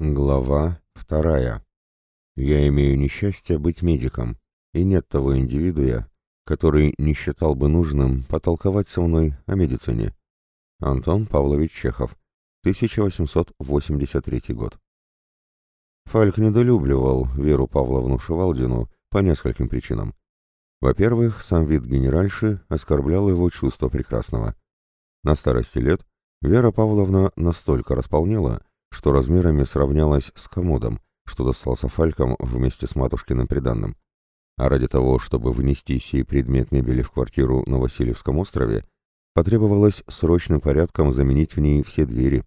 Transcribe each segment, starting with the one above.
Глава вторая. Я имею несчастье быть медиком, и нет того индивидуя, который не считал бы нужным потолковать со мной о медицине. Антон Павлович Чехов, 1883 год. Фальк недолюбливал Веру Павловну Шевалдину по нескольким причинам. Во-первых, сам вид генеральши оскорблял его чувство прекрасного. На старости лет Вера Павловна настолько располнела, что размерами сравнялась с комодом, что достался Фалькам вместе с матушкиным приданным. А ради того, чтобы внести сей предмет мебели в квартиру на Васильевском острове, потребовалось срочным порядком заменить в ней все двери.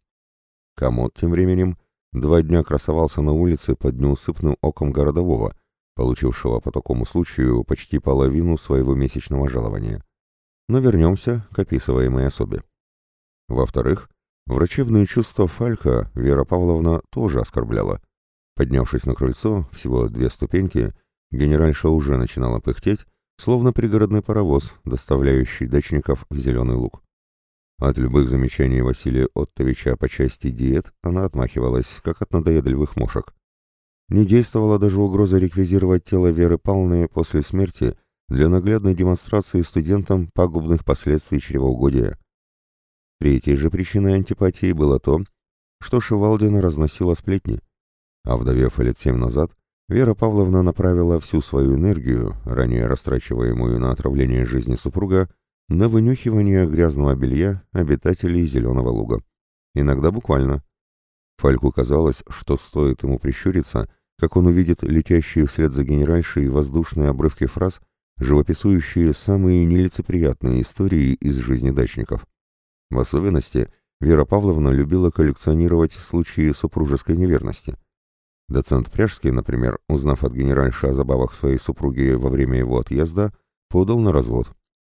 Комод тем временем два дня красовался на улице под неусыпным оком городового, получившего по такому случаю почти половину своего месячного жалования. Но вернемся к описываемой особе. Во-вторых, Врачебные чувства Фалька Вера Павловна тоже оскорбляла. Поднявшись на крыльцо, всего две ступеньки, генеральша уже начинала пыхтеть, словно пригородный паровоз, доставляющий дачников в зеленый луг. От любых замечаний Василия Оттовича по части диет она отмахивалась, как от надоедливых мошек. Не действовала даже угроза реквизировать тело Веры Павловны после смерти для наглядной демонстрации студентам пагубных последствий чревоугодия. Третьей же причиной антипатии было то, что Шевалдина разносила сплетни. А вдовев лет семь назад, Вера Павловна направила всю свою энергию, ранее растрачиваемую на отравление жизни супруга, на вынюхивание грязного белья обитателей Зеленого луга. Иногда буквально. Фальку казалось, что стоит ему прищуриться, как он увидит летящие вслед за генеральшей воздушные обрывки фраз, живописующие самые нелицеприятные истории из жизни дачников. В особенности Вера Павловна любила коллекционировать случаи супружеской неверности. Доцент Пряжский, например, узнав от генеральши о забавах своей супруги во время его отъезда, подал на развод.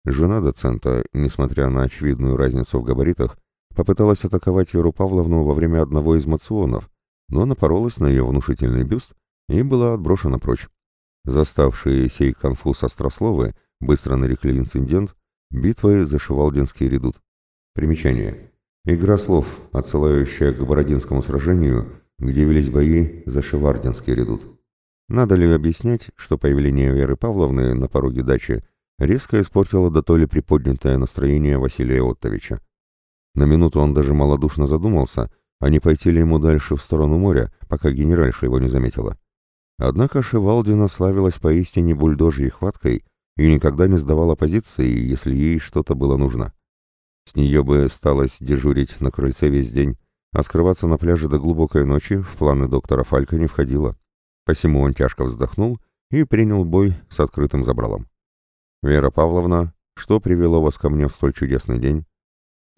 Жена доцента, несмотря на очевидную разницу в габаритах, попыталась атаковать Веру Павловну во время одного из мационов, но напоролась на ее внушительный бюст и была отброшена прочь. Заставшие сей конфуз острословы быстро нарекли инцидент битвой за Шевалдинский редут. Примечание. Игра слов, отсылающая к Бородинскому сражению, где велись бои за Шевардинский редут. Надо ли объяснять, что появление Веры Павловны на пороге дачи резко испортило до то ли приподнятое настроение Василия Оттовича? На минуту он даже малодушно задумался, а не пойти ли ему дальше в сторону моря, пока генеральша его не заметила. Однако Шевалдина славилась поистине бульдожьей хваткой и никогда не сдавала позиции, если ей что-то было нужно. С нее бы сталось дежурить на крыльце весь день, а скрываться на пляже до глубокой ночи в планы доктора Фалька не входило. Посему он тяжко вздохнул и принял бой с открытым забралом. «Вера Павловна, что привело вас ко мне в столь чудесный день?»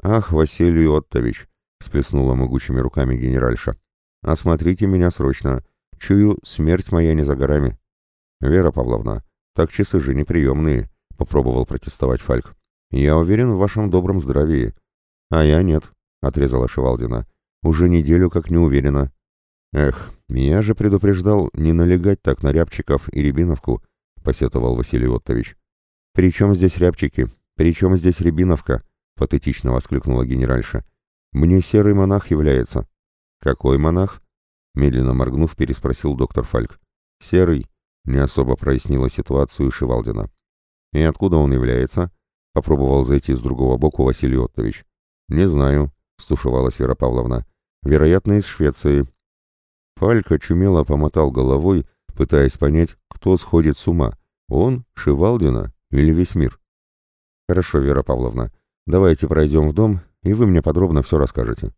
«Ах, Василий Оттович!» — сплеснула могучими руками генеральша. «Осмотрите меня срочно. Чую, смерть моя не за горами». «Вера Павловна, так часы же неприемные», — попробовал протестовать Фальк. «Я уверен в вашем добром здравии». «А я нет», — отрезала Шевалдина. «Уже неделю как не уверена». «Эх, я же предупреждал не налегать так на рябчиков и рябиновку», — посетовал Василий Оттович. «При чем здесь рябчики? При чем здесь рябиновка?» — патетично воскликнула генеральша. «Мне серый монах является». «Какой монах?» — медленно моргнув, переспросил доктор Фальк. «Серый», — не особо прояснила ситуацию Шевалдина. «И откуда он является?» Попробовал зайти с другого боку Василий Оттович. «Не знаю», — стушевалась Вера Павловна. «Вероятно, из Швеции». Фалька чумело помотал головой, пытаясь понять, кто сходит с ума, он, Шивалдина или весь мир. «Хорошо, Вера Павловна, давайте пройдем в дом, и вы мне подробно все расскажете».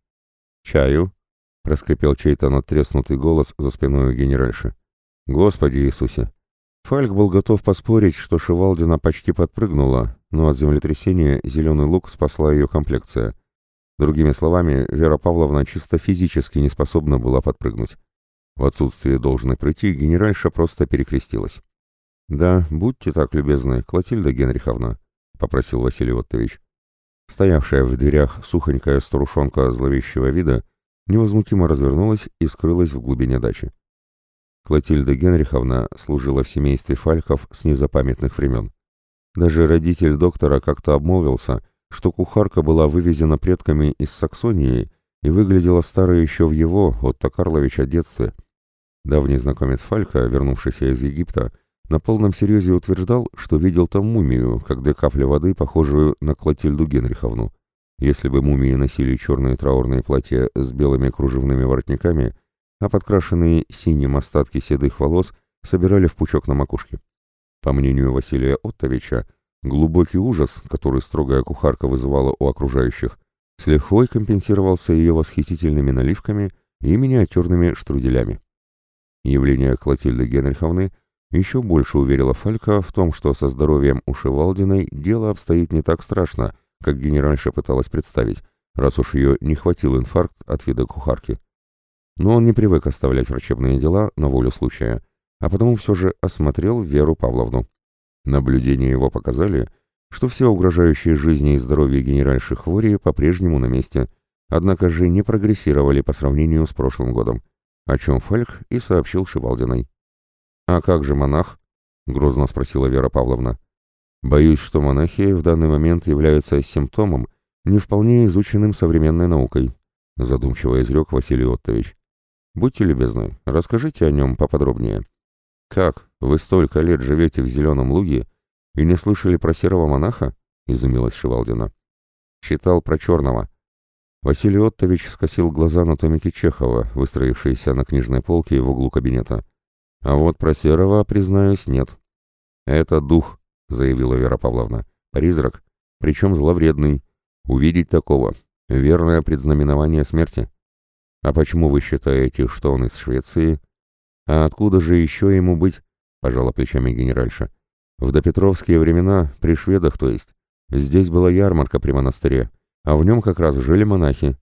«Чаю?» — проскрипел чей-то надтреснутый голос за спиной у генеральши. «Господи Иисусе!» Фальк был готов поспорить, что Шивалдина почти подпрыгнула, но от землетрясения зеленый лук спасла ее комплекция. Другими словами, Вера Павловна чисто физически не способна была подпрыгнуть. В отсутствие должной прыти генеральша просто перекрестилась. «Да, будьте так любезны, Клотильда Генриховна», — попросил Василий Оттович. Стоявшая в дверях сухонькая старушонка зловещего вида невозмутимо развернулась и скрылась в глубине дачи. Клотильда Генриховна служила в семействе Фальков с незапамятных времен. Даже родитель доктора как-то обмолвился, что кухарка была вывезена предками из Саксонии и выглядела старой еще в его, Отто Карловича, детстве. Давний знакомец Фалька, вернувшийся из Египта, на полном серьезе утверждал, что видел там мумию, как две капли воды, похожую на Клотильду Генриховну. Если бы мумии носили черные траурные платья с белыми кружевными воротниками, а подкрашенные синим остатки седых волос собирали в пучок на макушке. По мнению Василия Оттовича, глубокий ужас, который строгая кухарка вызывала у окружающих, с лихвой компенсировался ее восхитительными наливками и миниатюрными штруделями. Явление Клотильды Генриховны еще больше уверило Фалька в том, что со здоровьем у Шевалдиной дело обстоит не так страшно, как генеральша пыталась представить, раз уж ее не хватил инфаркт от вида кухарки. Но он не привык оставлять врачебные дела на волю случая, а потому все же осмотрел Веру Павловну. Наблюдения его показали, что все угрожающие жизни и здоровью генеральши хвори по-прежнему на месте, однако же не прогрессировали по сравнению с прошлым годом, о чем Фальк и сообщил Шивалдиной. «А как же монах?» — грозно спросила Вера Павловна. «Боюсь, что монахи в данный момент являются симптомом, не вполне изученным современной наукой», — задумчиво изрек Василий Оттович. «Будьте любезны, расскажите о нем поподробнее». «Как? Вы столько лет живете в Зеленом Луге и не слышали про серого монаха?» — изумилась Шевалдина. «Читал про черного». Василий Оттович скосил глаза на томики Чехова, выстроившиеся на книжной полке в углу кабинета. А вот про серого, признаюсь, нет. Это дух, заявила Вера Павловна. Призрак, причем зловредный. Увидеть такого — верное предзнаменование смерти. А почему вы считаете, что он из Швеции? А откуда же еще ему быть? Пожала плечами генеральша. В допетровские времена, при шведах, то есть. Здесь была ярмарка при монастыре, а в нем как раз жили монахи.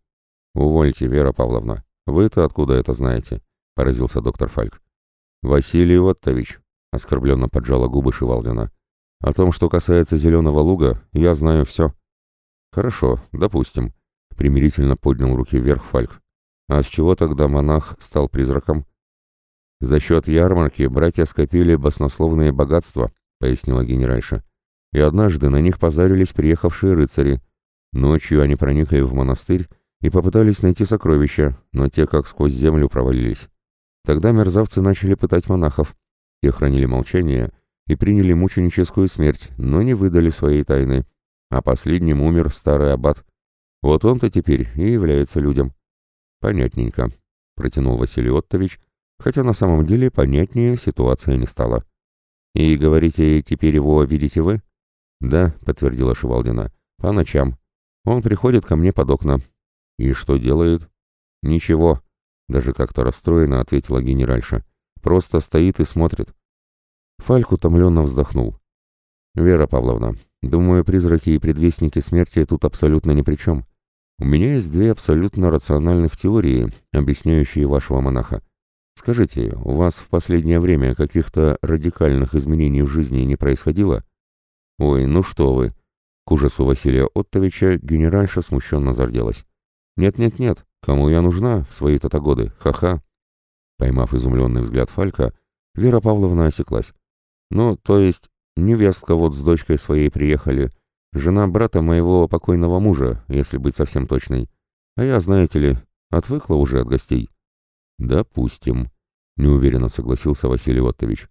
Увольте, Вера Павловна. Вы-то откуда это знаете? Поразился доктор Фальк. «Василий Оттович», — оскорбленно поджала губы Шивалдина, — «о том, что касается Зеленого Луга, я знаю все». «Хорошо, допустим», — примирительно поднял руки вверх Фальк. «А с чего тогда монах стал призраком?» «За счет ярмарки братья скопили баснословные богатства», — пояснила генеральша. «И однажды на них позарились приехавшие рыцари. Ночью они проникли в монастырь и попытались найти сокровища, но те как сквозь землю провалились. Тогда мерзавцы начали пытать монахов. Те хранили молчание и приняли мученическую смерть, но не выдали своей тайны. А последним умер старый аббат. Вот он-то теперь и является людям. Понятненько, протянул Василий Оттович, хотя на самом деле понятнее ситуация не стала. И говорите, теперь его видите вы? Да, подтвердила Шевалдина. По ночам. Он приходит ко мне под окна. И что делает? Ничего, даже как-то расстроенно ответила генеральша. Просто стоит и смотрит. Фальк утомленно вздохнул. «Вера Павловна, думаю, призраки и предвестники смерти тут абсолютно ни при чем. У меня есть две абсолютно рациональных теории, объясняющие вашего монаха. Скажите, у вас в последнее время каких-то радикальных изменений в жизни не происходило? Ой, ну что вы. К ужасу Василия Оттовича генеральша смущенно зарделась. Нет-нет-нет, Кому я нужна в свои-то годы? Ха-ха. Поймав изумленный взгляд Фалька, Вера Павловна осеклась. Ну, то есть, невестка вот с дочкой своей приехали, жена брата моего покойного мужа, если быть совсем точной. А я, знаете ли, отвыкла уже от гостей. Допустим, неуверенно согласился Василий Оттович.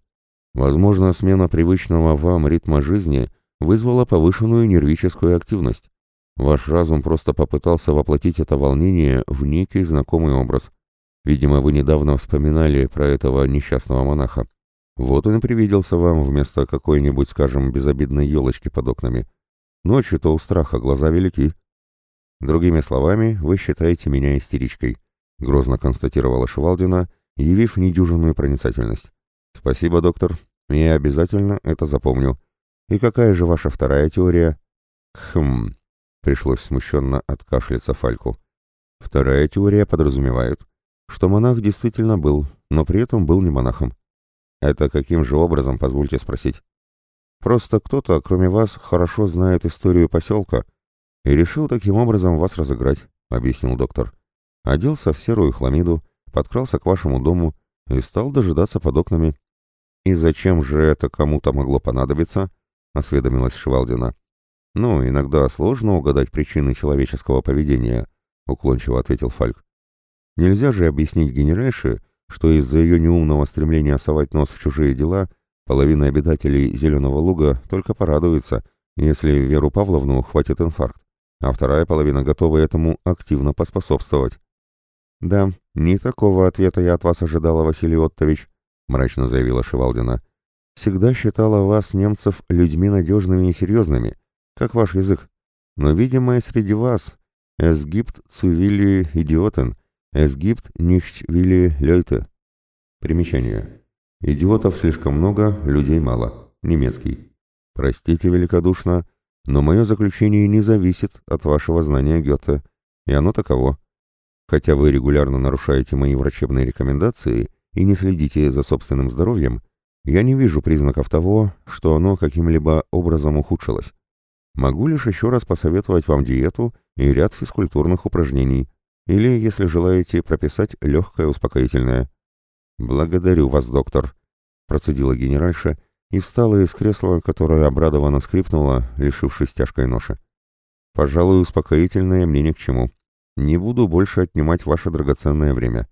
Возможно, смена привычного вам ритма жизни вызвала повышенную нервическую активность. Ваш разум просто попытался воплотить это волнение в некий знакомый образ. Видимо, вы недавно вспоминали про этого несчастного монаха. Вот он и привиделся вам вместо какой-нибудь, скажем, безобидной елочки под окнами. Ночью-то у страха глаза велики. Другими словами, вы считаете меня истеричкой, грозно констатировала Шевалдина, явив недюжинную проницательность. Спасибо, доктор. Я обязательно это запомню. И какая же ваша вторая теория? Хм, Пришлось смущенно откашляться Фальку. Вторая теория подразумевает, что монах действительно был, но при этом был не монахом. Это каким же образом, позвольте спросить? Просто кто-то, кроме вас, хорошо знает историю поселка и решил таким образом вас разыграть, объяснил доктор. Оделся в серую хламиду, подкрался к вашему дому и стал дожидаться под окнами. «И зачем же это кому-то могло понадобиться?» — осведомилась Швалдина. Ну, иногда сложно угадать причины человеческого поведения, — уклончиво ответил Фальк. «Нельзя же объяснить генеральше, что из-за ее неумного стремления совать нос в чужие дела половина обитателей Зеленого Луга только порадуется, если Веру Павловну хватит инфаркт, а вторая половина готова этому активно поспособствовать». «Да, не такого ответа я от вас ожидала, Василий Оттович», — мрачно заявила Шевалдина. «Всегда считала вас, немцев, людьми надежными и серьезными, как ваш язык. Но, видимо, и среди вас «Es gibt zu viele Idioten, es gibt nicht viele Leute». Примечание. Идиотов слишком много, людей мало. Немецкий. Простите великодушно, но мое заключение не зависит от вашего знания Гёте, и оно таково. Хотя вы регулярно нарушаете мои врачебные рекомендации и не следите за собственным здоровьем, я не вижу признаков того, что оно каким-либо образом ухудшилось. Могу лишь еще раз посоветовать вам диету и ряд физкультурных упражнений, или, если желаете, прописать легкое успокоительное. «Благодарю вас, доктор», — процедила генеральша и встала из кресла, которое обрадованно скрипнуло, лишившись тяжкой ноши. «Пожалуй, успокоительное мне ни к чему. Не буду больше отнимать ваше драгоценное время».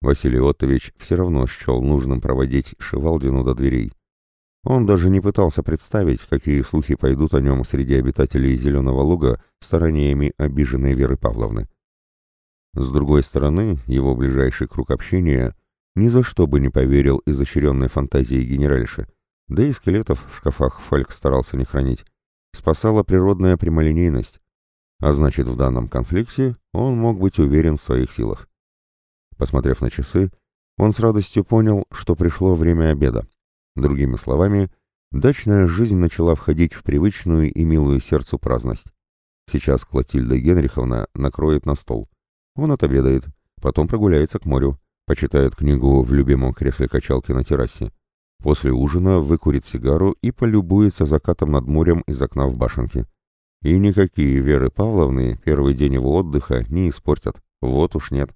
Василий Оттович все равно счел нужным проводить Шивалдину до дверей. Он даже не пытался представить, какие слухи пойдут о нем среди обитателей Зеленого Луга стараниями обиженной Веры Павловны. С другой стороны, его ближайший круг общения ни за что бы не поверил изощренной фантазии генеральши, да и скелетов в шкафах Фальк старался не хранить. Спасала природная прямолинейность, а значит, в данном конфликте он мог быть уверен в своих силах. Посмотрев на часы, он с радостью понял, что пришло время обеда. Другими словами, дачная жизнь начала входить в привычную и милую сердцу праздность. Сейчас Клотильда Генриховна накроет на стол. Он отобедает, потом прогуляется к морю, почитает книгу в любимом кресле качалки на террасе. После ужина выкурит сигару и полюбуется закатом над морем из окна в башенке. И никакие Веры Павловны первый день его отдыха не испортят. Вот уж нет.